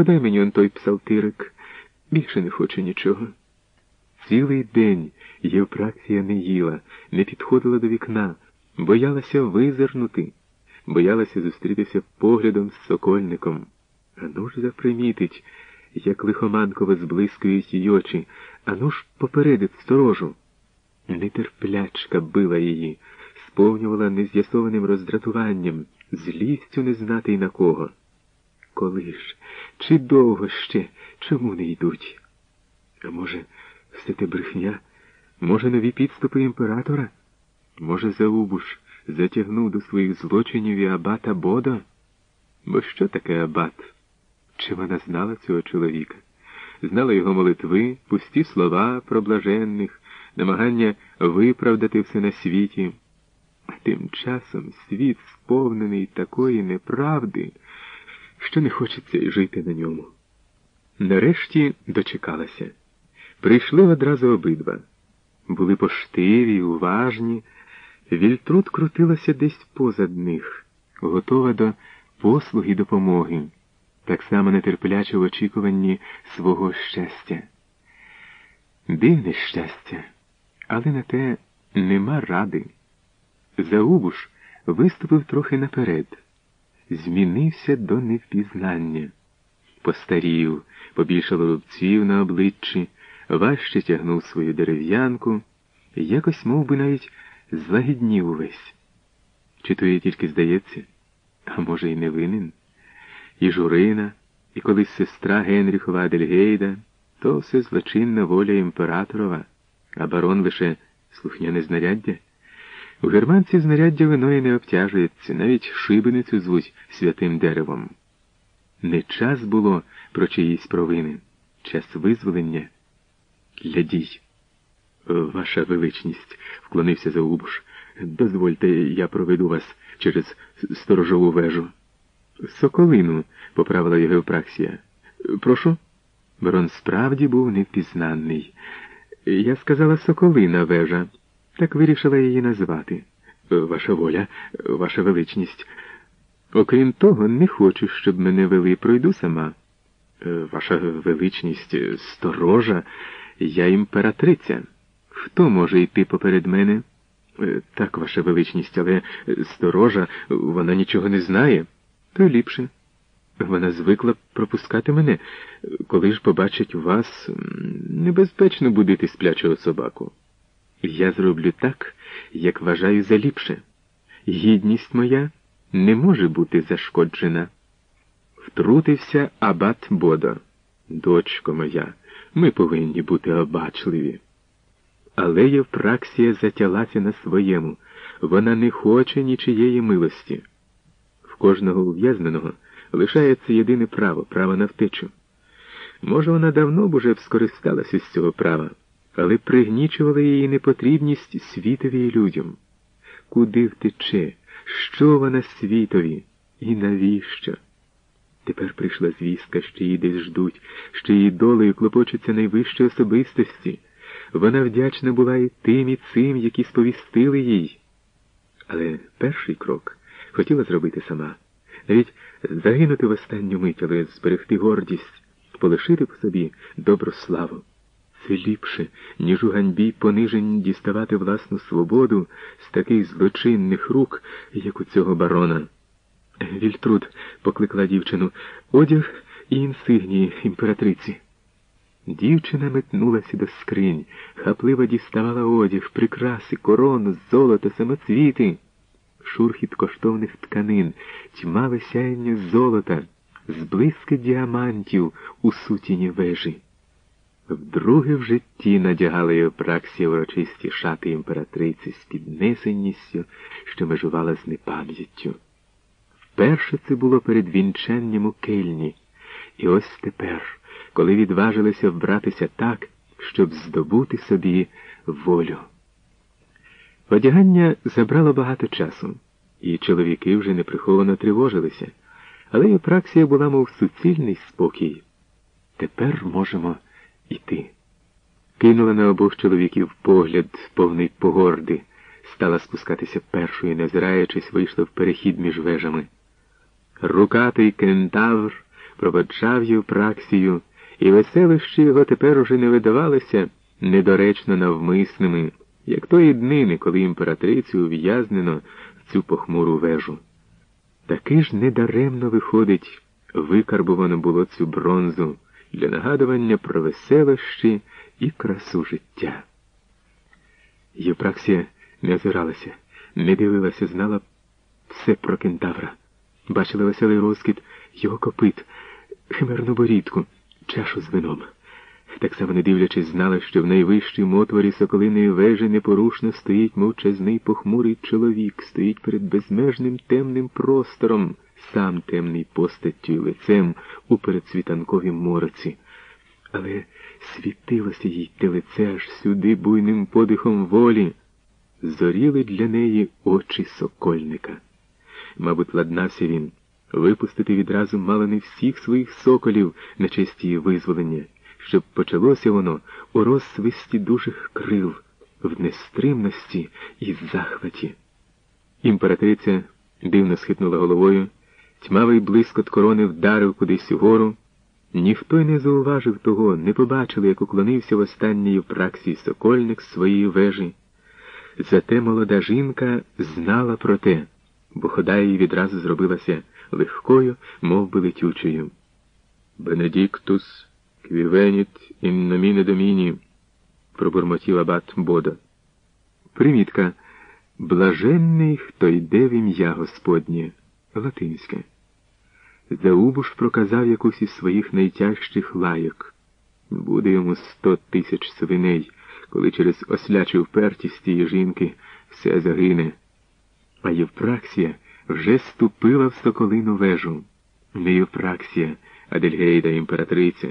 Подай мені он той псалтирик. Більше не хочу нічого. Цілий день Євпраксія не їла, не підходила до вікна, боялася визирнути, боялася зустрітися поглядом з сокольником. Ану ж запримітить, як лихоманково зблискують її очі, ану ж попередить сторожу. Нетерплячка била її, сповнювала нез'ясованим роздратуванням, злістю не знати й на кого. Коли ж, чи довго ще, чому не йдуть? А може, все те брехня? Може, нові підступи імператора? Може, Заубуш затягнув до своїх злочинів і абата Бода? Бо що таке абат? Чи вона знала цього чоловіка? Знала його молитви, пусті слова про блаженних, намагання виправдати все на світі. А тим часом світ сповнений такої неправди, що не хочеться й жити на ньому. Нарешті дочекалася. Прийшли одразу обидва. Були поштиві, уважні. Вільтруд крутилася десь позад них, готова до послуги допомоги, так само нетерпляче в очікуванні свого щастя. Дивне щастя, але на те нема ради. Заубуш виступив трохи наперед, змінився до невпізнання. Постарів, побільшало рубців на обличчі, важче тягнув свою дерев'янку, якось мов би, навіть злагіднів увесь. Чи то їй тільки здається, а може, й не винен? І Журина, і колись сестра Генріхова Адельгейда, то все злочинна воля імператорова, а барон лише слухняне знаряддя. У германців знаряддя виною не обтяжується, навіть шибеницю звуть святим деревом. Не час було про чиїсь провини, час визволення. Глядій. Ваша величність, вклонився Заубуш. Дозвольте, я проведу вас через сторожову вежу. Соколину, поправила його Евпраксія. Прошу. Барон справді був невпізнанний. Я сказала Соколина вежа. Так вирішила її назвати. Ваша воля, ваша величність. Окрім того, не хочу, щоб мене вели, пройду сама. Ваша величність, сторожа, я імператриця. Хто може йти поперед мене? Так, ваша величність, але сторожа, вона нічого не знає, то ліпше. Вона звикла пропускати мене. Коли ж побачить вас, небезпечно будити сплячого собаку. Я зроблю так, як вважаю за ліпше. Гідність моя не може бути зашкоджена. Втрутився абат Бодо. Дочко моя, ми повинні бути обачливі. Але Євпраксія затялася на своєму. Вона не хоче нічиєї милості. В кожного ув'язненого лишається єдине право право на втечу. Може, вона давно б уже скористалася з цього права, але пригнічувала її непотрібність світові і людям. Куди втече? Що вона світові? І навіщо? Тепер прийшла звістка, що її десь ждуть, що її долею клопочуться найвищі особистості. Вона вдячна була і тим, і цим, які сповістили їй. Але перший крок хотіла зробити сама, навіть загинути в останню мить, але зберегти гордість, полишити по собі добру славу. Ліпше, ніж у ганьбі й пониженні діставати власну свободу з таких злочинних рук, як у цього барона. Вільтруд покликала дівчину одяг і інсигнії імператриці. Дівчина метнулася до скринь, хапливо діставала одяг, прикраси, корону, золото, самоцвіти, шурхіт коштовних тканин, тьма висяяння золота, зблиски діамантів у сутіні вежі. Вдруге в житті надягала Євпраксія урочисті шати імператриці з піднесенністю, що межувала з непам'яттю. Вперше це було перед вінчанням у кельні, і ось тепер коли відважилися вбратися так, щоб здобути собі волю. Одягання забрало багато часу, і чоловіки вже неприховано тривожилися, але Єпраксія була, мов суцільний спокій. Тепер можемо йти. Кинула на обох чоловіків погляд, повний погорди, стала спускатися першою, не зраючись, вийшла в перехід між вежами. Рукатий кентавр проводжав Євпраксію, і веселощі його тепер уже не видавалися недоречно навмисними, як тої днини, коли імператрицю ув'язнено в цю похмуру вежу. Таки ж недаремно виходить, викарбувано було цю бронзу для нагадування про веселощі і красу життя. Євпраксія не озиралася, не дивилася, знала все про кентавра. Бачила веселий розкіт його копит, химерну борідку, чашу з вином. Так само не дивлячись, знала, що в найвищій мотворі соколиної вежі непорушно стоїть мовчазний похмурий чоловік, стоїть перед безмежним темним простором, сам темний постаттю і лицем у передсвітанковім мороці. Але світилося їй те лице аж сюди буйним подихом волі. Зоріли для неї очі сокольника. Мабуть, ладнався він випустити відразу мало не всіх своїх соколів на честь її визволення, щоб почалося воно у розсвисті дужих крил, в нестримності і захваті. Імператриця дивно схитнула головою, тьмавий блискот корони вдарив кудись угору. Ніхто й не зауважив того, не побачили, як уклонився в останній в праксі сокольник з своєї вежі. Зате молода жінка знала про те, бо хода її відразу зробилася легкою, мов би летючою. Бенедіктус квівеніт інноміне доміні, пробурмотів абат Бода. Примітка. Блаженний, хто йде в ім'я Господнє, латинське. Заубуш проказав якусь із своїх найтяжчих лайок. Буде йому сто тисяч свиней, коли через ослячу впертість тієї жінки все загине. А Євпраксія вже ступила в соколину вежу. Не Євпраксія, а Дельгейда імператриця.